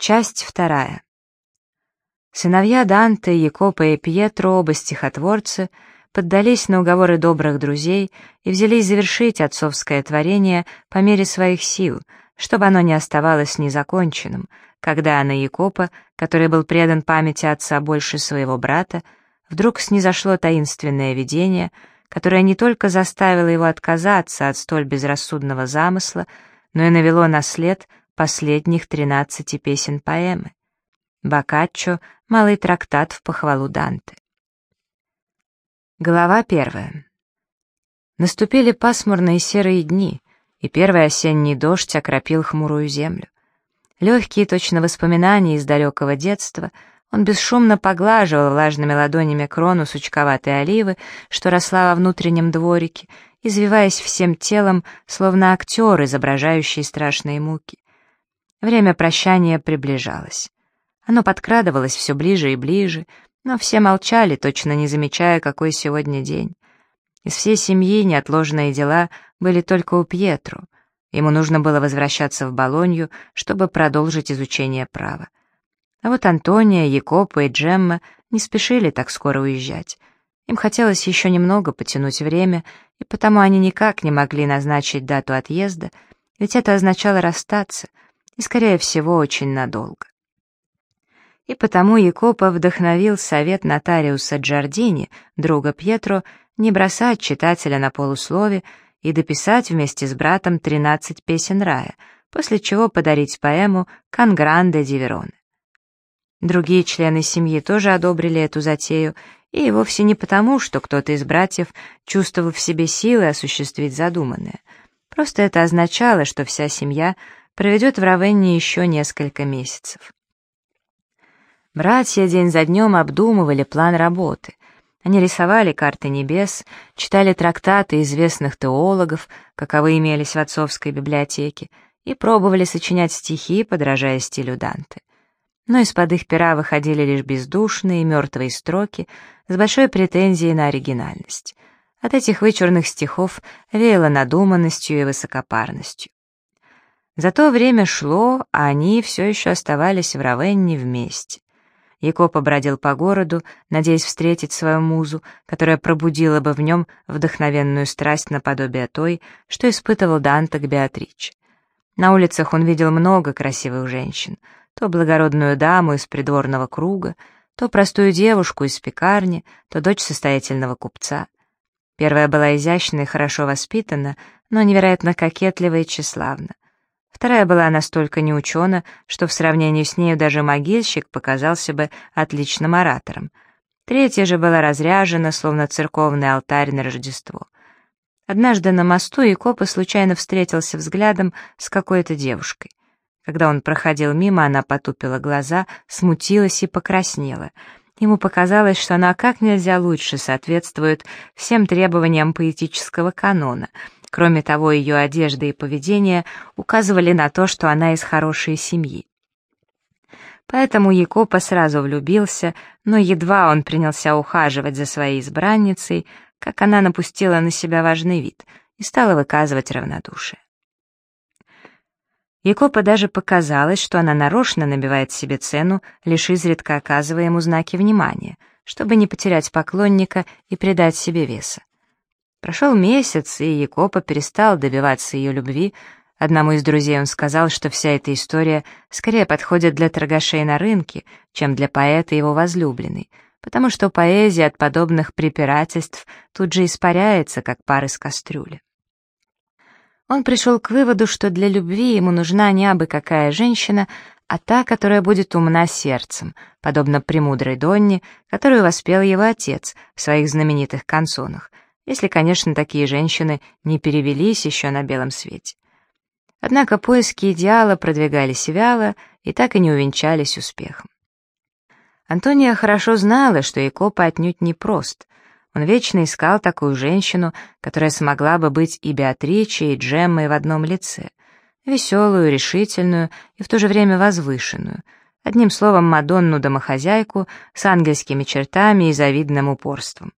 Часть вторая. Сыновья Данте, Якопа и Пьетро, оба стихотворцы, поддались на уговоры добрых друзей и взялись завершить отцовское творение по мере своих сил, чтобы оно не оставалось незаконченным, когда на Якопа, который был предан памяти отца больше своего брата, вдруг снизошло таинственное видение, которое не только заставило его отказаться от столь безрассудного замысла, но и навело на след последних тринадцати песен поэмы. Боккаччо — малый трактат в похвалу Данте. Глава первая. Наступили пасмурные серые дни, и первый осенний дождь окропил хмурую землю. Легкие точно воспоминания из далекого детства, он бесшумно поглаживал влажными ладонями крону сучковатой оливы, что росла во внутреннем дворике, извиваясь всем телом, словно актер, изображающий страшные муки. Время прощания приближалось. Оно подкрадывалось все ближе и ближе, но все молчали, точно не замечая, какой сегодня день. Из всей семьи неотложные дела были только у Пьетро. Ему нужно было возвращаться в Болонью, чтобы продолжить изучение права. А вот Антония, Якопа и Джемма не спешили так скоро уезжать. Им хотелось еще немного потянуть время, и потому они никак не могли назначить дату отъезда, ведь это означало расстаться, и, скорее всего, очень надолго. И потому Якопа вдохновил совет нотариуса Джардини, друга Пьетро, не бросать читателя на полуслове и дописать вместе с братом 13 песен рая, после чего подарить поэму «Конгранде ди Вероне». Другие члены семьи тоже одобрили эту затею, и вовсе не потому, что кто-то из братьев чувствовал в себе силы осуществить задуманное. Просто это означало, что вся семья проведет в Равенне еще несколько месяцев. Братья день за днем обдумывали план работы. Они рисовали карты небес, читали трактаты известных теологов, каковы имелись в отцовской библиотеке, и пробовали сочинять стихи, подражая стилю Данте. Но из-под их пера выходили лишь бездушные, мертвые строки с большой претензией на оригинальность. От этих вычурных стихов веяло надуманностью и высокопарностью. Зато время шло, а они все еще оставались в Равенне вместе. Якопа бродил по городу, надеясь встретить свою музу, которая пробудила бы в нем вдохновенную страсть наподобие той, что испытывал Данте к Беатриче. На улицах он видел много красивых женщин, то благородную даму из придворного круга, то простую девушку из пекарни, то дочь состоятельного купца. Первая была изящна и хорошо воспитана, но невероятно кокетлива и тщеславна. Вторая была настолько неучена, что в сравнении с нею даже могильщик показался бы отличным оратором. Третья же была разряжена, словно церковный алтарь на Рождество. Однажды на мосту Якопа случайно встретился взглядом с какой-то девушкой. Когда он проходил мимо, она потупила глаза, смутилась и покраснела. Ему показалось, что она как нельзя лучше соответствует всем требованиям поэтического канона — Кроме того, ее одежда и поведение указывали на то, что она из хорошей семьи. Поэтому Якопа сразу влюбился, но едва он принялся ухаживать за своей избранницей, как она напустила на себя важный вид и стала выказывать равнодушие. Якопа даже показалось, что она нарочно набивает себе цену, лишь изредка оказывая ему знаки внимания, чтобы не потерять поклонника и придать себе веса. Прошел месяц, и Якопа перестал добиваться ее любви. Одному из друзей он сказал, что вся эта история скорее подходит для торгашей на рынке, чем для поэта его возлюбленной, потому что поэзия от подобных препирательств тут же испаряется, как пар из кастрюли. Он пришел к выводу, что для любви ему нужна не абы какая женщина, а та, которая будет умна сердцем, подобно премудрой Донне, которую воспел его отец в своих знаменитых канцонах — если, конечно, такие женщины не перевелись еще на белом свете. Однако поиски идеала продвигались вяло и так и не увенчались успехом. Антония хорошо знала, что Якопа отнюдь не прост. Он вечно искал такую женщину, которая смогла бы быть и Беатричей, и Джеммой в одном лице. Веселую, решительную и в то же время возвышенную. Одним словом, Мадонну-домохозяйку с ангельскими чертами и завидным упорством.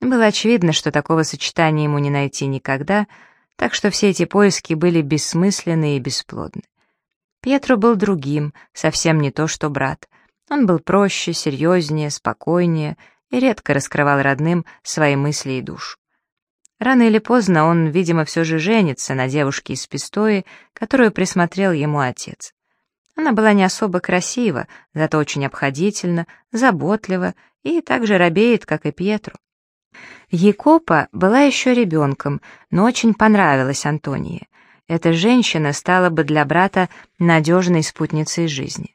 Было очевидно, что такого сочетания ему не найти никогда, так что все эти поиски были бессмысленны и бесплодны. Пьетро был другим, совсем не то, что брат. Он был проще, серьезнее, спокойнее и редко раскрывал родным свои мысли и душу. Рано или поздно он, видимо, все же женится на девушке из Пистои, которую присмотрел ему отец. Она была не особо красива, зато очень обходительна, заботлива и так же робеет, как и Пьетру. Якопа была еще ребенком, но очень понравилась Антонии. Эта женщина стала бы для брата надежной спутницей жизни.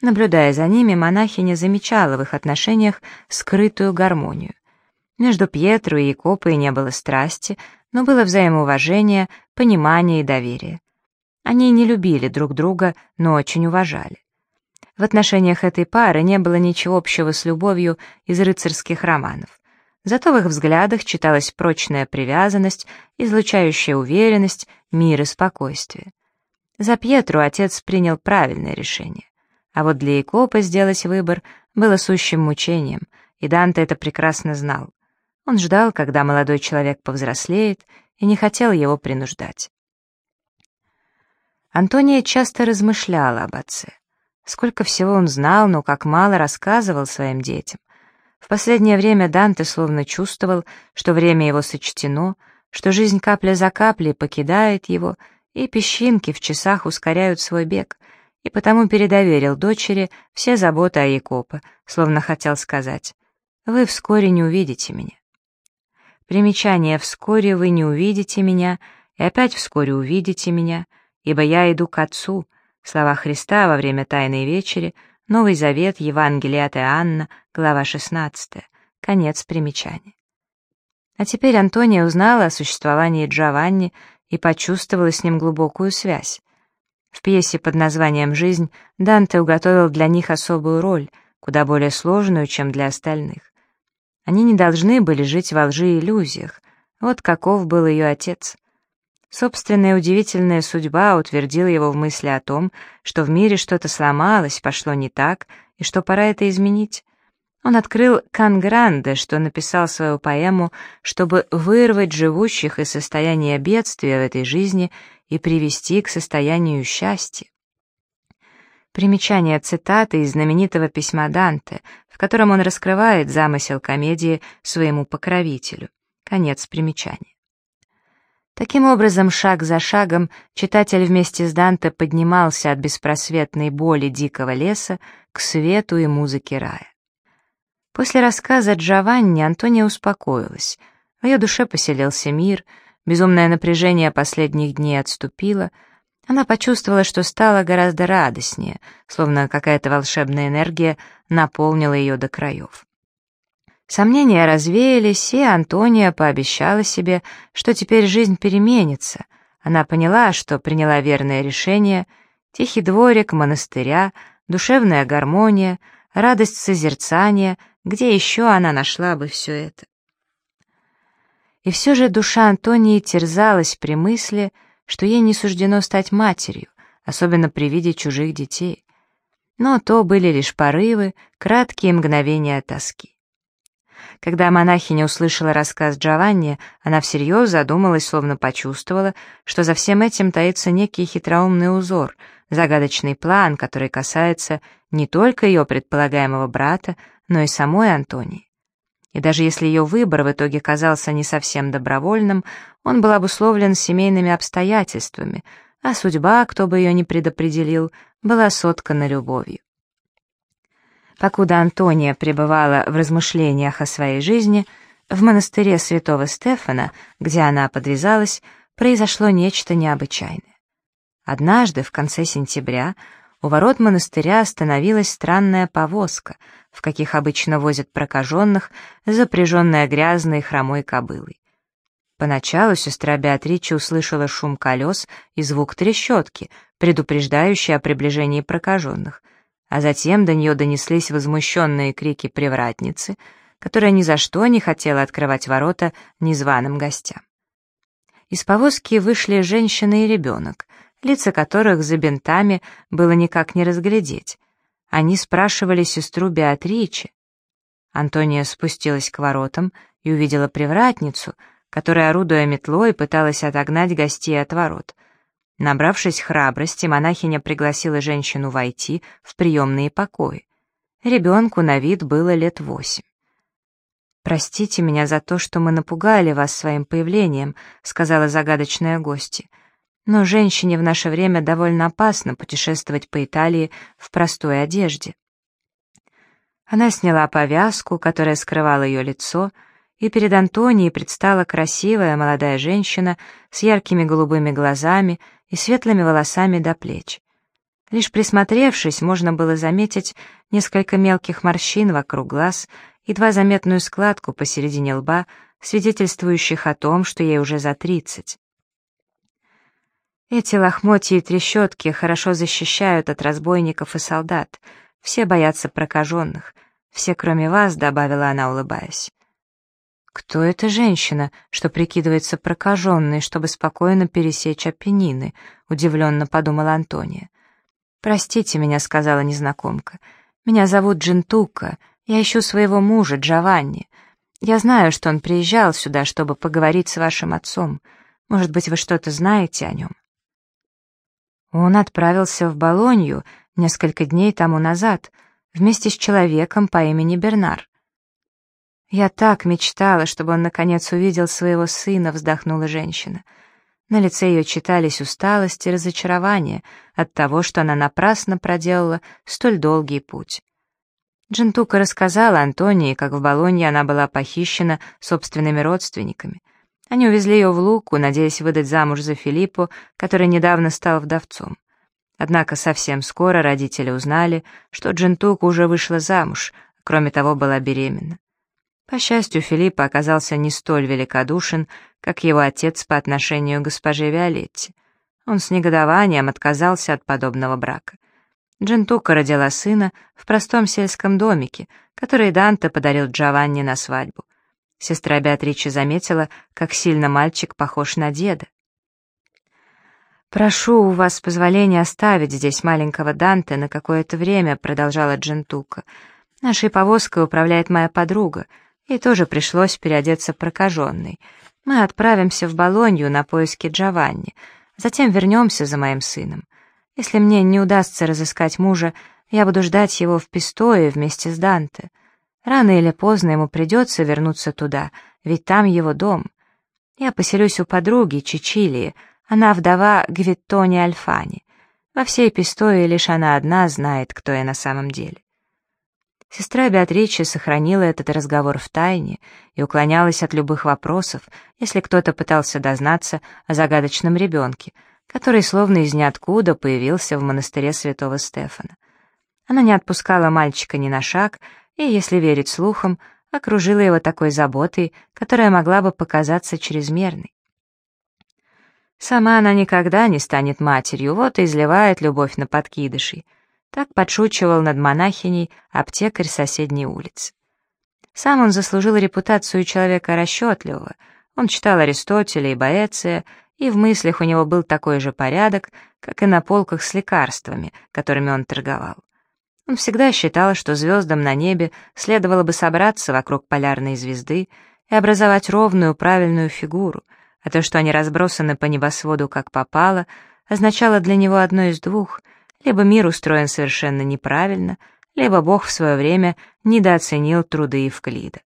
Наблюдая за ними, монахиня замечала в их отношениях скрытую гармонию. Между Пьетро и Якопой не было страсти, но было взаимоуважение, понимание и доверие. Они не любили друг друга, но очень уважали. В отношениях этой пары не было ничего общего с любовью из рыцарских романов. Зато в их взглядах читалась прочная привязанность, излучающая уверенность, мир и спокойствие. За Пьетру отец принял правильное решение. А вот для Якопа сделать выбор было сущим мучением, и Данте это прекрасно знал. Он ждал, когда молодой человек повзрослеет, и не хотел его принуждать. Антония часто размышляла об отце. Сколько всего он знал, но как мало рассказывал своим детям. В последнее время Данте словно чувствовал, что время его сочтено, что жизнь капля за каплей покидает его, и песчинки в часах ускоряют свой бег, и потому передоверил дочери все заботы о Якопе, словно хотел сказать «Вы вскоре не увидите меня». Примечание «Вскоре вы не увидите меня» и опять «Вскоре увидите меня», ибо я иду к Отцу, слова Христа во время Тайной Вечери, Новый Завет, Евангелие от Иоанна, глава 16, конец примечания. А теперь Антония узнала о существовании Джованни и почувствовала с ним глубокую связь. В пьесе под названием «Жизнь» Данте уготовил для них особую роль, куда более сложную, чем для остальных. Они не должны были жить во лжи и иллюзиях. Вот каков был ее отец. Собственная удивительная судьба утвердила его в мысли о том, что в мире что-то сломалось, пошло не так, и что пора это изменить. Он открыл Кангранде, что написал свою поэму, чтобы вырвать живущих из состояния бедствия в этой жизни и привести к состоянию счастья. Примечание цитаты из знаменитого письма Данте, в котором он раскрывает замысел комедии своему покровителю. Конец примечания. Таким образом, шаг за шагом, читатель вместе с Данте поднимался от беспросветной боли дикого леса к свету и музыке рая. После рассказа Джованни Антония успокоилась. В ее душе поселился мир, безумное напряжение последних дней отступило — она почувствовала, что стало гораздо радостнее, словно какая-то волшебная энергия наполнила ее до краев. Сомнения развеялись, и Антония пообещала себе, что теперь жизнь переменится. Она поняла, что приняла верное решение, тихий дворик монастыря, душевная гармония, радость созерцания, где еще она нашла бы все это. И все же душа Антонии терзалась при мысли, что ей не суждено стать матерью, особенно при виде чужих детей. Но то были лишь порывы, краткие мгновения тоски. Когда монахиня услышала рассказ Джованни, она всерьез задумалась, словно почувствовала, что за всем этим таится некий хитроумный узор, загадочный план, который касается не только ее предполагаемого брата, но и самой Антонии. И даже если ее выбор в итоге казался не совсем добровольным, он был обусловлен семейными обстоятельствами, а судьба, кто бы ее ни предопределил, была соткана любовью. Покуда Антония пребывала в размышлениях о своей жизни, в монастыре святого Стефана, где она подвязалась, произошло нечто необычайное. Однажды, в конце сентября, у ворот монастыря остановилась странная повозка, в каких обычно возят прокаженных, запряженная грязной хромой кобылой. Поначалу сестра Беатрича услышала шум колес и звук трещотки, предупреждающий о приближении прокаженных, а затем до нее донеслись возмущенные крики привратницы, которая ни за что не хотела открывать ворота незваным гостям. Из повозки вышли женщина и ребенок, лица которых за бинтами было никак не разглядеть. Они спрашивали сестру Беатриче. Антония спустилась к воротам и увидела привратницу, которая, орудуя метлой, пыталась отогнать гостей от ворот. Набравшись храбрости, монахиня пригласила женщину войти в приемные покои. Ребенку на вид было лет восемь. «Простите меня за то, что мы напугали вас своим появлением», — сказала загадочная гостья. «Но женщине в наше время довольно опасно путешествовать по Италии в простой одежде». Она сняла повязку, которая скрывала ее лицо, и перед Антонией предстала красивая молодая женщина с яркими голубыми глазами и светлыми волосами до плеч. Лишь присмотревшись, можно было заметить несколько мелких морщин вокруг глаз едва заметную складку посередине лба, свидетельствующих о том, что ей уже за тридцать. Эти лохмотья и трещотки хорошо защищают от разбойников и солдат. Все боятся прокаженных. Все, кроме вас, — добавила она, улыбаясь. Кто эта женщина, что прикидывается прокаженной, чтобы спокойно пересечь Апеннины? Удивленно подумала Антония. «Простите меня», — сказала незнакомка. «Меня зовут Джентука. Я ищу своего мужа, Джованни. Я знаю, что он приезжал сюда, чтобы поговорить с вашим отцом. Может быть, вы что-то знаете о нем?» Он отправился в Болонью несколько дней тому назад вместе с человеком по имени Бернар. «Я так мечтала, чтобы он наконец увидел своего сына», — вздохнула женщина. На лице ее читались усталость и разочарование от того, что она напрасно проделала столь долгий путь. Джентука рассказала Антонии, как в Болонье она была похищена собственными родственниками. Они увезли ее в Луку, надеясь выдать замуж за Филиппу, который недавно стал вдовцом. Однако совсем скоро родители узнали, что Джентука уже вышла замуж, кроме того, была беременна. По счастью, Филипп оказался не столь великодушен, как его отец по отношению к госпоже Виолетте. Он с негодованием отказался от подобного брака. Джентука родила сына в простом сельском домике, который Данте подарил Джованни на свадьбу. Сестра Беатрича заметила, как сильно мальчик похож на деда. «Прошу у вас позволения оставить здесь маленького Данте на какое-то время», — продолжала Джентука. «Нашей повозкой управляет моя подруга, и тоже пришлось переодеться прокаженной. Мы отправимся в Болонью на поиски Джованни, затем вернемся за моим сыном. Если мне не удастся разыскать мужа, я буду ждать его в Пистое вместе с Данте. Рано или поздно ему придется вернуться туда, ведь там его дом. Я поселюсь у подруги Чичилии, она вдова Гвиттони Альфани. Во всей Пистое лишь она одна знает, кто я на самом деле. Сестра Беатриче сохранила этот разговор в тайне и уклонялась от любых вопросов, если кто-то пытался дознаться о загадочном ребенке, который словно из ниоткуда появился в монастыре святого Стефана. Она не отпускала мальчика ни на шаг и, если верить слухам, окружила его такой заботой, которая могла бы показаться чрезмерной. Сама она никогда не станет матерью, вот и изливает любовь на подкидышей. Так подшучивал над монахиней аптекарь соседней улицы. Сам он заслужил репутацию человека расчетливого. Он читал Аристотеля и Боэция, и в мыслях у него был такой же порядок, как и на полках с лекарствами, которыми он торговал. Он всегда считал, что звездам на небе следовало бы собраться вокруг полярной звезды и образовать ровную правильную фигуру, а то, что они разбросаны по небосводу как попало, означало для него одно из двух — либо мир устроен совершенно неправильно, либо Бог в свое время недооценил труды Евклида.